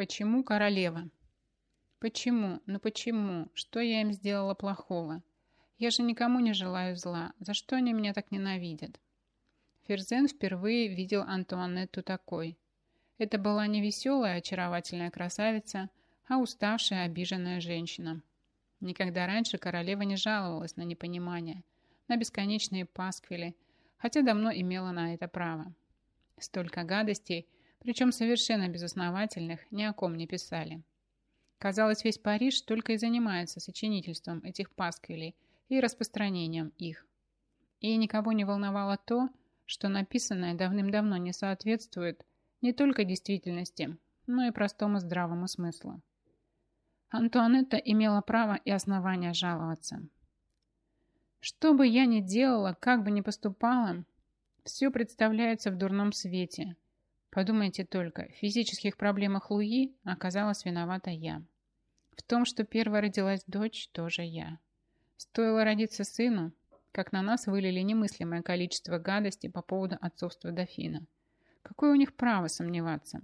Почему королева? Почему? Ну почему? Что я им сделала плохого? Я же никому не желаю зла. За что они меня так ненавидят? Ферзен впервые видел Антуанетту такой. Это была не веселая, очаровательная красавица, а уставшая, обиженная женщина. Никогда раньше королева не жаловалась на непонимание, на бесконечные пасквили, хотя давно имела на это право. Столько гадостей, причем совершенно безосновательных, ни о ком не писали. Казалось, весь Париж только и занимается сочинительством этих пасквилей и распространением их. И никого не волновало то, что написанное давным-давно не соответствует не только действительности, но и простому здравому смыслу. Антуанетта имела право и основания жаловаться. Что бы я ни делала, как бы ни поступала, все представляется в дурном свете. Подумайте только, в физических проблемах Луи оказалась виновата я. В том, что первая родилась дочь, тоже я. Стоило родиться сыну, как на нас вылили немыслимое количество гадости по поводу отцовства дофина. Какое у них право сомневаться?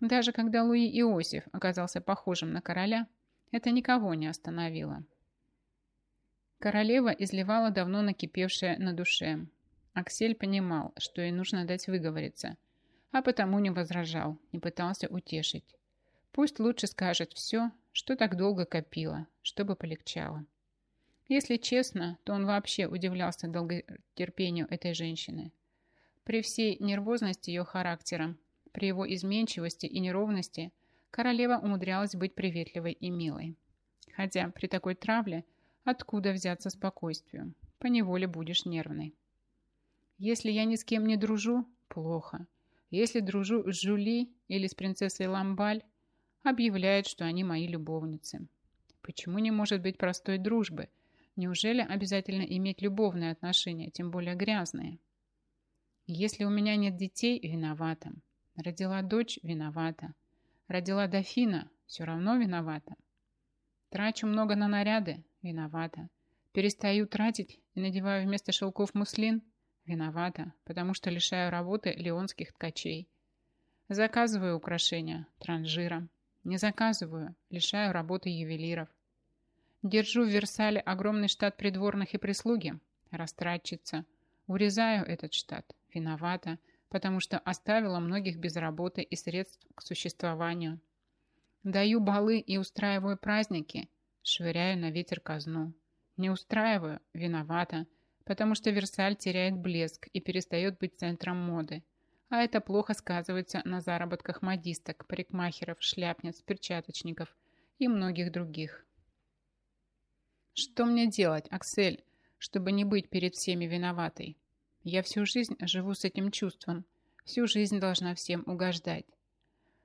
Даже когда Луи Иосиф оказался похожим на короля, это никого не остановило. Королева изливала давно накипевшее на душе. Аксель понимал, что ей нужно дать выговориться, а потому не возражал, не пытался утешить. Пусть лучше скажет все, что так долго копила, чтобы полегчало. Если честно, то он вообще удивлялся долготерпению этой женщины. При всей нервозности ее характера, при его изменчивости и неровности, королева умудрялась быть приветливой и милой. Хотя при такой травле откуда взяться спокойствию? Поневоле будешь нервной. Если я ни с кем не дружу, плохо. Если дружу с Жули или с принцессой Ламбаль, объявляет, что они мои любовницы. Почему не может быть простой дружбы, Неужели обязательно иметь любовные отношения, тем более грязные? Если у меня нет детей, виновата. Родила дочь, виновата. Родила дофина, все равно виновата. Трачу много на наряды, виновата. Перестаю тратить и надеваю вместо шелков муслин, виновата, потому что лишаю работы леонских ткачей. Заказываю украшения транжиром. Не заказываю, лишаю работы ювелиров. Держу в Версале огромный штат придворных и прислуги. Растратчица. Урезаю этот штат. Виновата, потому что оставила многих без работы и средств к существованию. Даю балы и устраиваю праздники. Швыряю на ветер казну. Не устраиваю. Виновата, потому что Версаль теряет блеск и перестает быть центром моды. А это плохо сказывается на заработках модисток, парикмахеров, шляпниц, перчаточников и многих других. Что мне делать, Аксель, чтобы не быть перед всеми виноватой? Я всю жизнь живу с этим чувством. Всю жизнь должна всем угождать.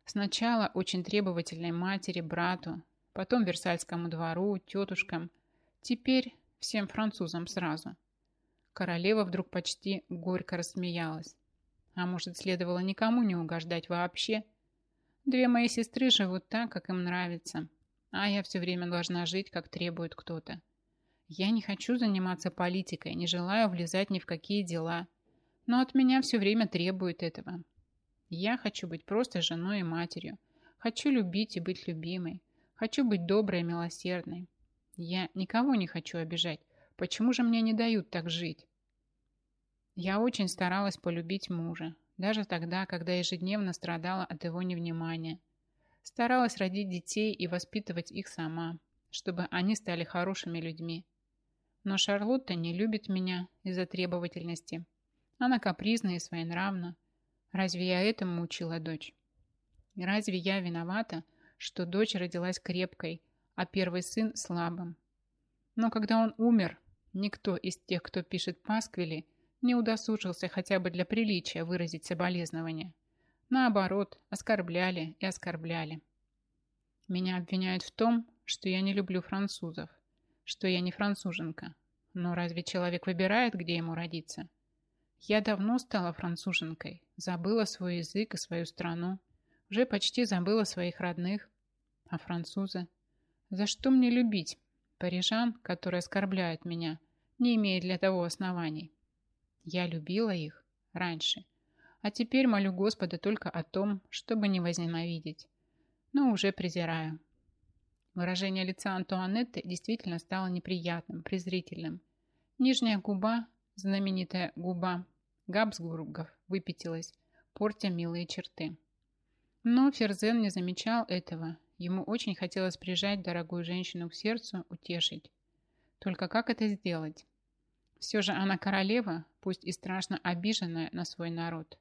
Сначала очень требовательной матери, брату, потом Версальскому двору, тетушкам. Теперь всем французам сразу. Королева вдруг почти горько рассмеялась. А может, следовало никому не угождать вообще? Две мои сестры живут так, как им нравится. А я все время должна жить, как требует кто-то. Я не хочу заниматься политикой, не желаю влезать ни в какие дела. Но от меня все время требуют этого. Я хочу быть просто женой и матерью. Хочу любить и быть любимой. Хочу быть доброй и милосердной. Я никого не хочу обижать. Почему же мне не дают так жить? Я очень старалась полюбить мужа, даже тогда, когда ежедневно страдала от его невнимания – Старалась родить детей и воспитывать их сама, чтобы они стали хорошими людьми. Но Шарлотта не любит меня из-за требовательности. Она капризна и своенравна. Разве я этому учила дочь? разве я виновата, что дочь родилась крепкой, а первый сын слабым? Но когда он умер, никто из тех, кто пишет пасквили, не удосужился хотя бы для приличия выразить соболезнования. Наоборот, оскорбляли и оскорбляли. Меня обвиняют в том, что я не люблю французов, что я не француженка. Но разве человек выбирает, где ему родиться? Я давно стала француженкой, забыла свой язык и свою страну, уже почти забыла своих родных. А французы? За что мне любить? Парижан, которые оскорбляют меня, не имея для того оснований. Я любила их раньше, а теперь молю Господа только о том, чтобы не возненавидеть. но уже презираю. Выражение лица Антуанетты действительно стало неприятным, презрительным. Нижняя губа, знаменитая губа Габсбургов, выпятилась, портя милые черты. Но Ферзен не замечал этого. Ему очень хотелось прижать дорогую женщину к сердцу, утешить. Только как это сделать? Все же она королева, пусть и страшно обиженная на свой народ.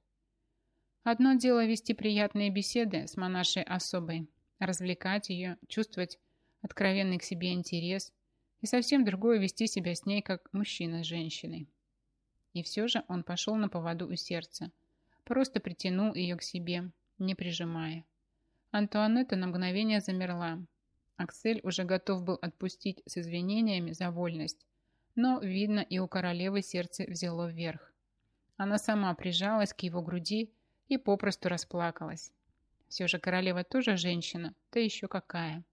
Одно дело вести приятные беседы с монашей особой, развлекать ее, чувствовать откровенный к себе интерес, и совсем другое вести себя с ней, как мужчина с женщиной. И все же он пошел на поводу у сердца, просто притянул ее к себе, не прижимая. Антуанетта на мгновение замерла. Аксель уже готов был отпустить с извинениями за вольность, но, видно, и у королевы сердце взяло вверх. Она сама прижалась к его груди и попросту расплакалась. Все же королева тоже женщина, да еще какая.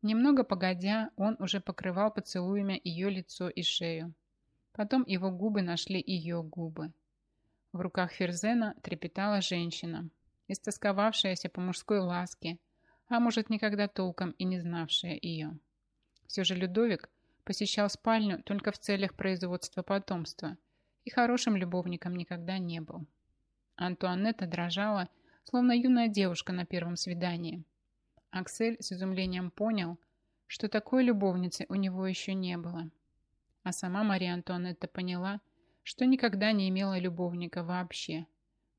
Немного погодя, он уже покрывал поцелуями ее лицо и шею. Потом его губы нашли ее губы. В руках Ферзена трепетала женщина, истосковавшаяся по мужской ласке, а может, никогда толком и не знавшая ее. Все же Людовик посещал спальню только в целях производства потомства и хорошим любовником никогда не был. Антуанетта дрожала, словно юная девушка на первом свидании. Аксель с изумлением понял, что такой любовницы у него еще не было. А сама Мария Антуанетта поняла, что никогда не имела любовника вообще.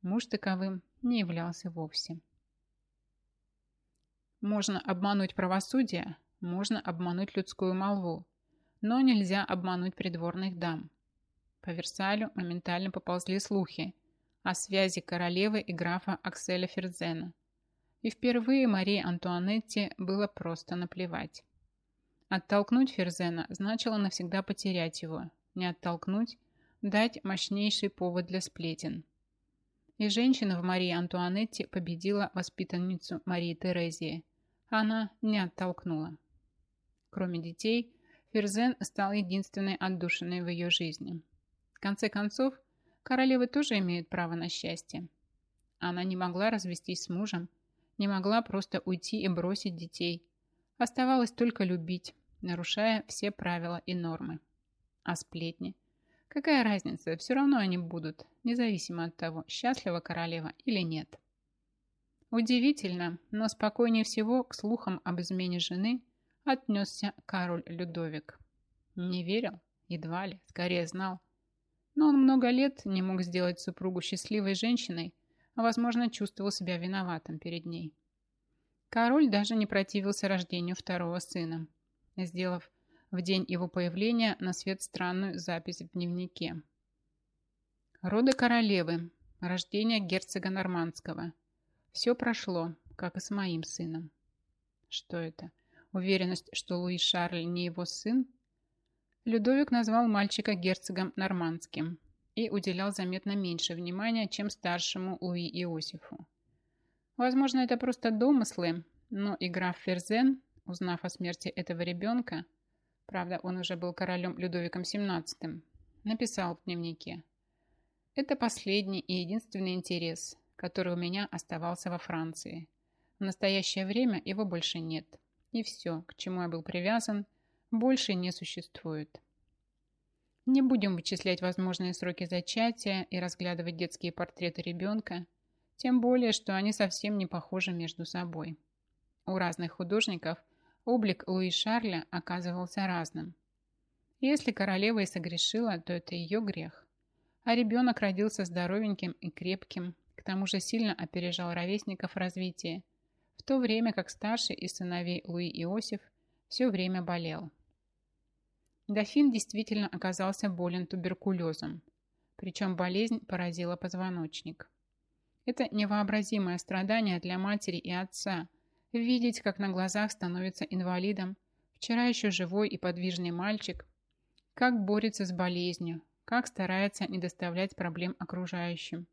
Муж таковым не являлся вовсе. Можно обмануть правосудие, можно обмануть людскую молву, но нельзя обмануть придворных дам. По Версалю моментально поползли слухи, о связи королевы и графа Акселя Ферзена. И впервые Марии Антуанетте было просто наплевать. Оттолкнуть Ферзена значило навсегда потерять его, не оттолкнуть – дать мощнейший повод для сплетен. И женщина в Марии Антуанетте победила воспитанницу Марии Терезии. Она не оттолкнула. Кроме детей, Ферзен стал единственной отдушиной в ее жизни. В конце концов, Королевы тоже имеют право на счастье. Она не могла развестись с мужем, не могла просто уйти и бросить детей. Оставалось только любить, нарушая все правила и нормы. А сплетни? Какая разница, все равно они будут, независимо от того, счастлива королева или нет. Удивительно, но спокойнее всего к слухам об измене жены отнесся король Людовик. Не верил? Едва ли, скорее знал, но он много лет не мог сделать супругу счастливой женщиной, а, возможно, чувствовал себя виноватым перед ней. Король даже не противился рождению второго сына, сделав в день его появления на свет странную запись в дневнике. Роды королевы, рождение герцога Нормандского. Все прошло, как и с моим сыном. Что это? Уверенность, что Луи Шарль не его сын? Людовик назвал мальчика герцогом нормандским и уделял заметно меньше внимания, чем старшему Луи Иосифу. Возможно, это просто домыслы, но и граф Ферзен, узнав о смерти этого ребенка, правда, он уже был королем Людовиком XVII, написал в дневнике. Это последний и единственный интерес, который у меня оставался во Франции. В настоящее время его больше нет. И все, к чему я был привязан, больше не существует. Не будем вычислять возможные сроки зачатия и разглядывать детские портреты ребенка, тем более, что они совсем не похожи между собой. У разных художников облик Луи Шарля оказывался разным. Если королева и согрешила, то это ее грех. А ребенок родился здоровеньким и крепким, к тому же сильно опережал ровесников в развитии, в то время как старший из сыновей Луи Иосиф все время болел. Дофин действительно оказался болен туберкулезом, причем болезнь поразила позвоночник. Это невообразимое страдание для матери и отца – видеть, как на глазах становится инвалидом вчера еще живой и подвижный мальчик, как борется с болезнью, как старается не доставлять проблем окружающим,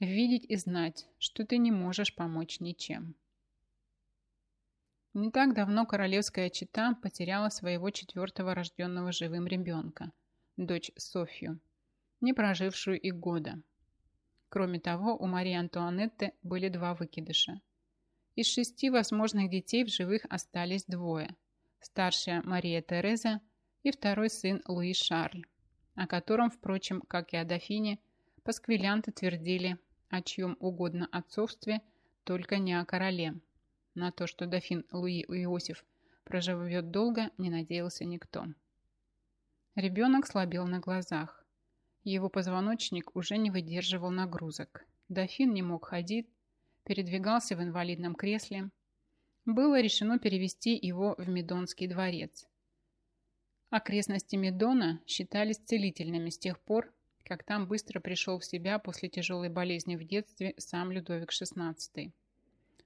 видеть и знать, что ты не можешь помочь ничем. Не так давно королевская чита потеряла своего четвертого рожденного живым ребенка, дочь Софью, не прожившую и года. Кроме того, у Марии Антуанетты были два выкидыша. Из шести возможных детей в живых остались двое. Старшая Мария Тереза и второй сын Луи Шарль, о котором, впрочем, как и о дофине, пасквилянты твердили о чьем угодно отцовстве, только не о короле. На то, что дофин Луи Иосиф проживет долго, не надеялся никто. Ребенок слабел на глазах. Его позвоночник уже не выдерживал нагрузок. Дофин не мог ходить, передвигался в инвалидном кресле. Было решено перевести его в Медонский дворец. Окрестности Медона считались целительными с тех пор, как там быстро пришел в себя после тяжелой болезни в детстве сам Людовик XVI.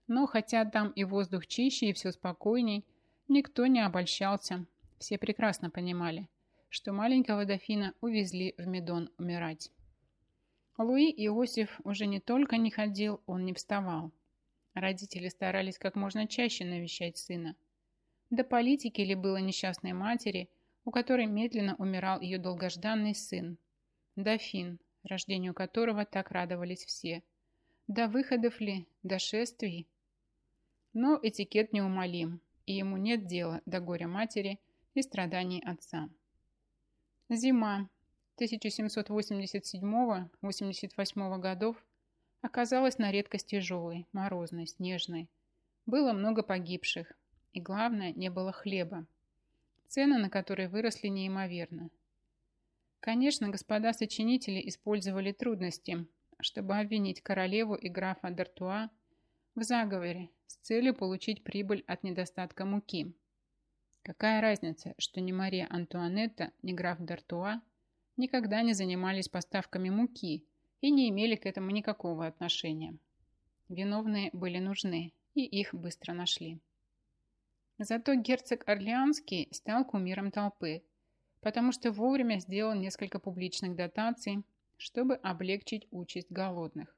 Но хотя там и воздух чище, и все спокойней, никто не обольщался. Все прекрасно понимали, что маленького дофина увезли в Медон умирать. Луи Иосиф уже не только не ходил, он не вставал. Родители старались как можно чаще навещать сына. До политики ли было несчастной матери, у которой медленно умирал ее долгожданный сын, дофин, рождению которого так радовались все. До выходов ли, до шествий? Но этикет неумолим, и ему нет дела до горя матери и страданий отца. Зима 1787-88 годов оказалась на редкость тяжелой, морозной, снежной. Было много погибших, и главное, не было хлеба, цены на которые выросли неимоверно. Конечно, господа сочинители использовали трудности, чтобы обвинить королеву и графа Д'Артуа в заговоре с целью получить прибыль от недостатка муки. Какая разница, что ни Мария Антуанетта, ни граф Д'Артуа никогда не занимались поставками муки и не имели к этому никакого отношения. Виновные были нужны, и их быстро нашли. Зато герцог Орлеанский стал кумиром толпы, потому что вовремя сделал несколько публичных дотаций, чтобы облегчить участь голодных.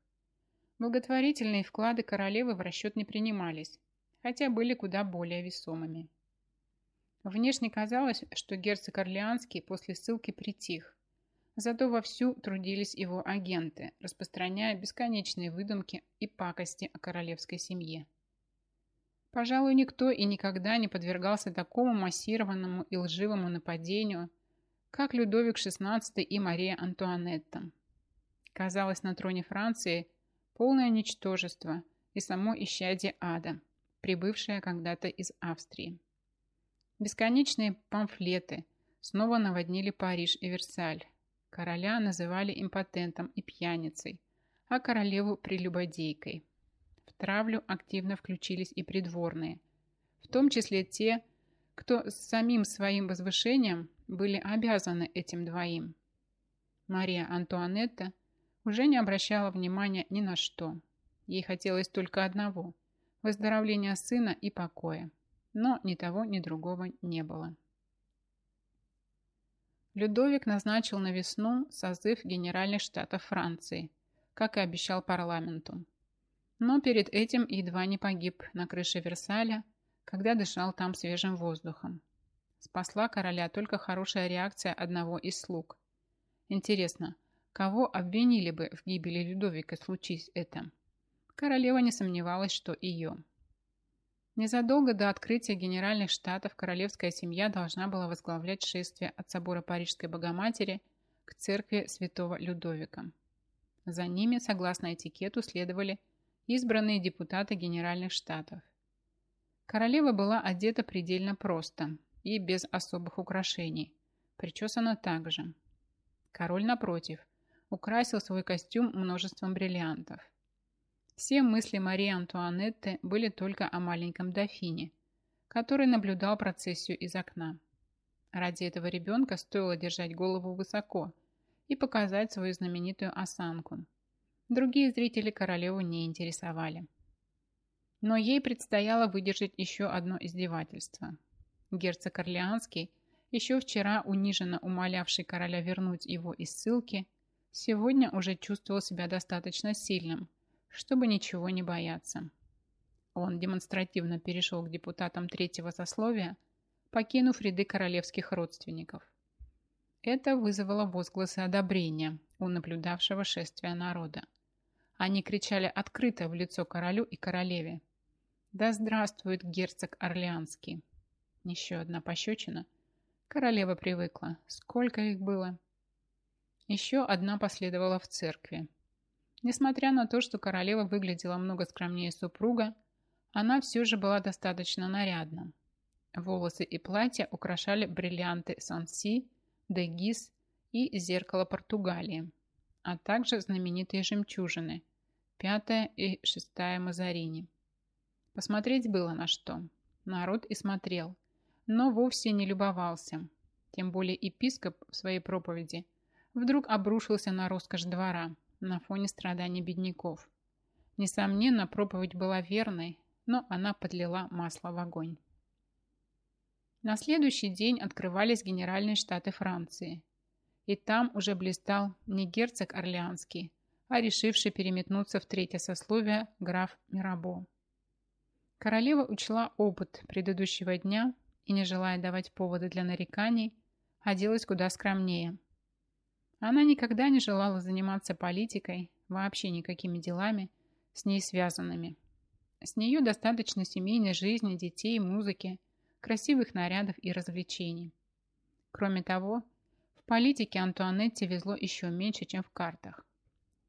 Благотворительные вклады королевы в расчет не принимались, хотя были куда более весомыми. Внешне казалось, что герцог Орлеанский после ссылки притих, зато вовсю трудились его агенты, распространяя бесконечные выдумки и пакости о королевской семье. Пожалуй, никто и никогда не подвергался такому массированному и лживому нападению, как Людовик XVI и Мария Антуанетта. Казалось, на троне Франции полное ничтожество и само исчадие ада, прибывшее когда-то из Австрии. Бесконечные памфлеты снова наводнили Париж и Версаль. Короля называли импотентом и пьяницей, а королеву – прелюбодейкой – травлю активно включились и придворные, в том числе те, кто с самим своим возвышением были обязаны этим двоим. Мария Антуанетта уже не обращала внимания ни на что. Ей хотелось только одного – выздоровления сына и покоя. Но ни того, ни другого не было. Людовик назначил на весну созыв Генеральных Штатов Франции, как и обещал парламенту но перед этим едва не погиб на крыше Версаля, когда дышал там свежим воздухом. Спасла короля только хорошая реакция одного из слуг. Интересно, кого обвинили бы в гибели Людовика, случись это? Королева не сомневалась, что ее. Незадолго до открытия Генеральных Штатов королевская семья должна была возглавлять шествие от собора Парижской Богоматери к церкви святого Людовика. За ними, согласно этикету, следовали избранные депутаты Генеральных Штатов. Королева была одета предельно просто и без особых украшений, причесана также. Король, напротив, украсил свой костюм множеством бриллиантов. Все мысли Марии Антуанетты были только о маленьком дофине, который наблюдал процессию из окна. Ради этого ребенка стоило держать голову высоко и показать свою знаменитую осанку – Другие зрители королеву не интересовали. Но ей предстояло выдержать еще одно издевательство. Герцог Орлеанский, еще вчера униженно умолявший короля вернуть его из ссылки, сегодня уже чувствовал себя достаточно сильным, чтобы ничего не бояться. Он демонстративно перешел к депутатам третьего сословия, покинув ряды королевских родственников. Это вызвало возгласы одобрения у наблюдавшего шествия народа. Они кричали открыто в лицо королю и королеве. Да здравствует герцог Орлеанский! Еще одна пощечина. Королева привыкла. Сколько их было? Еще одна последовала в церкви. Несмотря на то, что королева выглядела много скромнее супруга, она все же была достаточно нарядна. Волосы и платья украшали бриллианты Санси, Дегис и зеркало Португалии, а также знаменитые жемчужины – пятая и шестая Мазарини. Посмотреть было на что. Народ и смотрел, но вовсе не любовался. Тем более епископ в своей проповеди вдруг обрушился на роскошь двора на фоне страданий бедняков. Несомненно, проповедь была верной, но она подлила масло в огонь. На следующий день открывались Генеральные Штаты Франции. И там уже блистал не герцог Орлеанский, а решивший переметнуться в третье сословие граф Мирабо. Королева учла опыт предыдущего дня и, не желая давать повода для нареканий, оделась куда скромнее. Она никогда не желала заниматься политикой, вообще никакими делами, с ней связанными. С нее достаточно семейной жизни, детей, музыки – красивых нарядов и развлечений. Кроме того, в политике Антуанетте везло еще меньше, чем в картах.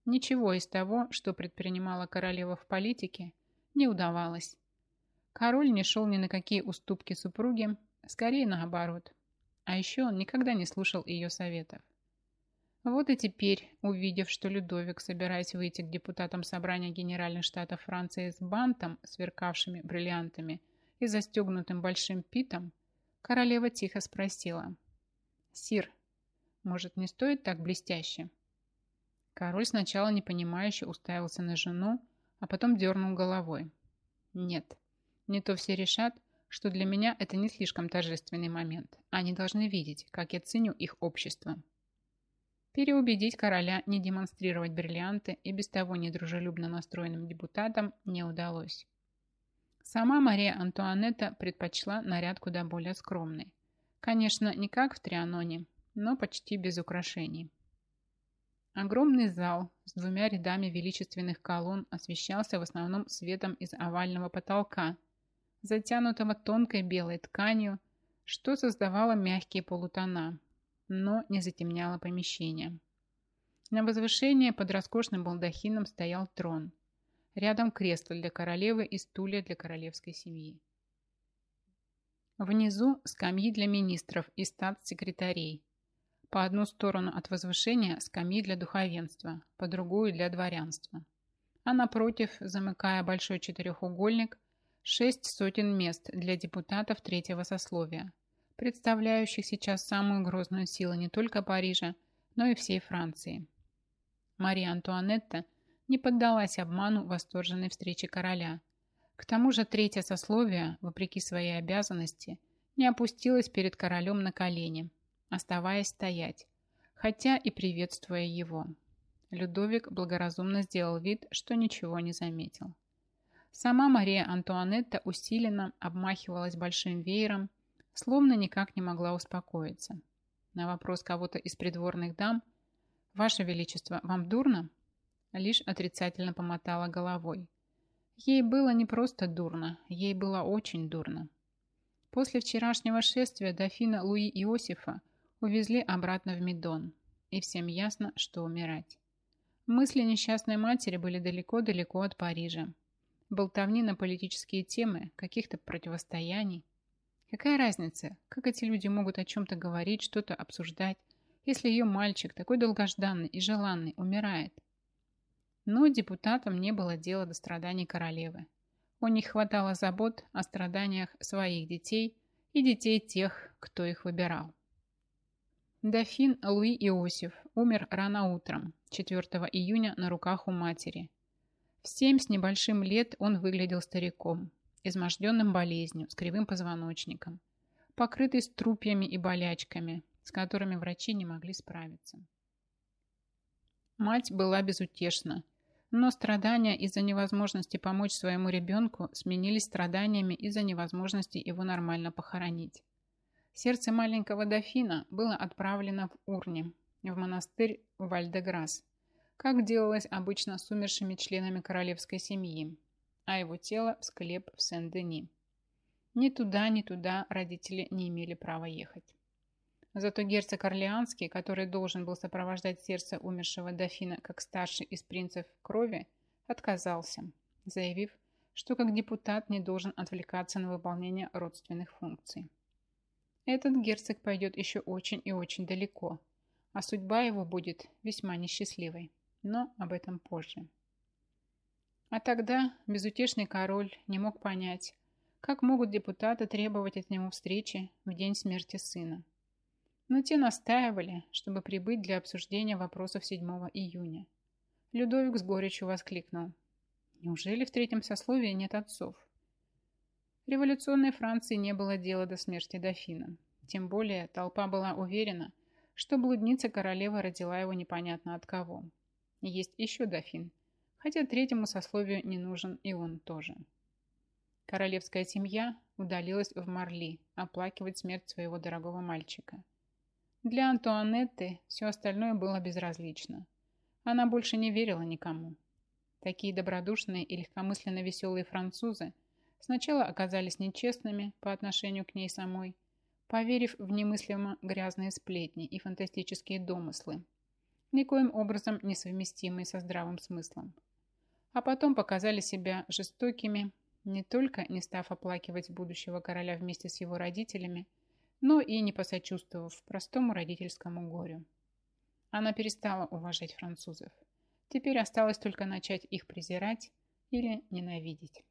Ничего из того, что предпринимала королева в политике, не удавалось. Король не шел ни на какие уступки супруге, скорее наоборот. А еще он никогда не слушал ее советов. Вот и теперь, увидев, что Людовик, собираясь выйти к депутатам собрания Генеральных Штатов Франции с бантом, сверкавшими бриллиантами, и застегнутым большим питом, королева тихо спросила. «Сир, может, не стоит так блестяще?» Король сначала непонимающе уставился на жену, а потом дернул головой. «Нет, не то все решат, что для меня это не слишком торжественный момент. Они должны видеть, как я ценю их общество». Переубедить короля не демонстрировать бриллианты и без того недружелюбно настроенным депутатам не удалось. Сама Мария Антуанетта предпочла наряд куда более скромный. Конечно, не как в Трианоне, но почти без украшений. Огромный зал с двумя рядами величественных колонн освещался в основном светом из овального потолка, затянутого тонкой белой тканью, что создавало мягкие полутона, но не затемняло помещение. На возвышении под роскошным балдахином стоял трон – Рядом кресло для королевы и стулья для королевской семьи. Внизу скамьи для министров и статс-секретарей. По одну сторону от возвышения скамьи для духовенства, по другую для дворянства. А напротив, замыкая большой четырехугольник, шесть сотен мест для депутатов третьего сословия, представляющих сейчас самую грозную силу не только Парижа, но и всей Франции. Мария Антуанетта не поддалась обману восторженной встречи короля. К тому же третье сословие, вопреки своей обязанности, не опустилось перед королем на колени, оставаясь стоять, хотя и приветствуя его. Людовик благоразумно сделал вид, что ничего не заметил. Сама Мария Антуанетта усиленно обмахивалась большим веером, словно никак не могла успокоиться. На вопрос кого-то из придворных дам «Ваше Величество, вам дурно?» лишь отрицательно помотала головой. Ей было не просто дурно, ей было очень дурно. После вчерашнего шествия дофина Луи Иосифа увезли обратно в Медон, и всем ясно, что умирать. Мысли несчастной матери были далеко-далеко от Парижа. Болтовни на политические темы, каких-то противостояний. Какая разница, как эти люди могут о чем-то говорить, что-то обсуждать, если ее мальчик, такой долгожданный и желанный, умирает? Но депутатам не было дела до страданий королевы. У них хватало забот о страданиях своих детей и детей тех, кто их выбирал. Дофин Луи Иосиф умер рано утром, 4 июня на руках у матери. В семь с небольшим лет он выглядел стариком, изможденным болезнью, с кривым позвоночником, покрытый струпьями и болячками, с которыми врачи не могли справиться. Мать была безутешна но страдания из-за невозможности помочь своему ребенку сменились страданиями из-за невозможности его нормально похоронить. Сердце маленького дофина было отправлено в урне, в монастырь Вальдеграс, как делалось обычно с умершими членами королевской семьи. А его тело в склеп в Сен-Дени. Ни туда, ни туда родители не имели права ехать. Зато герцог Орлеанский, который должен был сопровождать сердце умершего дофина как старший из принцев крови, отказался, заявив, что как депутат не должен отвлекаться на выполнение родственных функций. Этот герцог пойдет еще очень и очень далеко, а судьба его будет весьма несчастливой, но об этом позже. А тогда безутешный король не мог понять, как могут депутаты требовать от него встречи в день смерти сына но те настаивали, чтобы прибыть для обсуждения вопросов 7 июня. Людовик с горечью воскликнул. Неужели в третьем сословии нет отцов? Революционной Франции не было дела до смерти дофина. Тем более толпа была уверена, что блудница королева родила его непонятно от кого. есть еще дофин, хотя третьему сословию не нужен и он тоже. Королевская семья удалилась в Марли оплакивать смерть своего дорогого мальчика. Для Антуанетты все остальное было безразлично. Она больше не верила никому. Такие добродушные и легкомысленно веселые французы сначала оказались нечестными по отношению к ней самой, поверив в немыслимо грязные сплетни и фантастические домыслы, никоим образом несовместимые со здравым смыслом. А потом показали себя жестокими, не только не став оплакивать будущего короля вместе с его родителями, но и не посочувствовав простому родительскому горю. Она перестала уважать французов. Теперь осталось только начать их презирать или ненавидеть.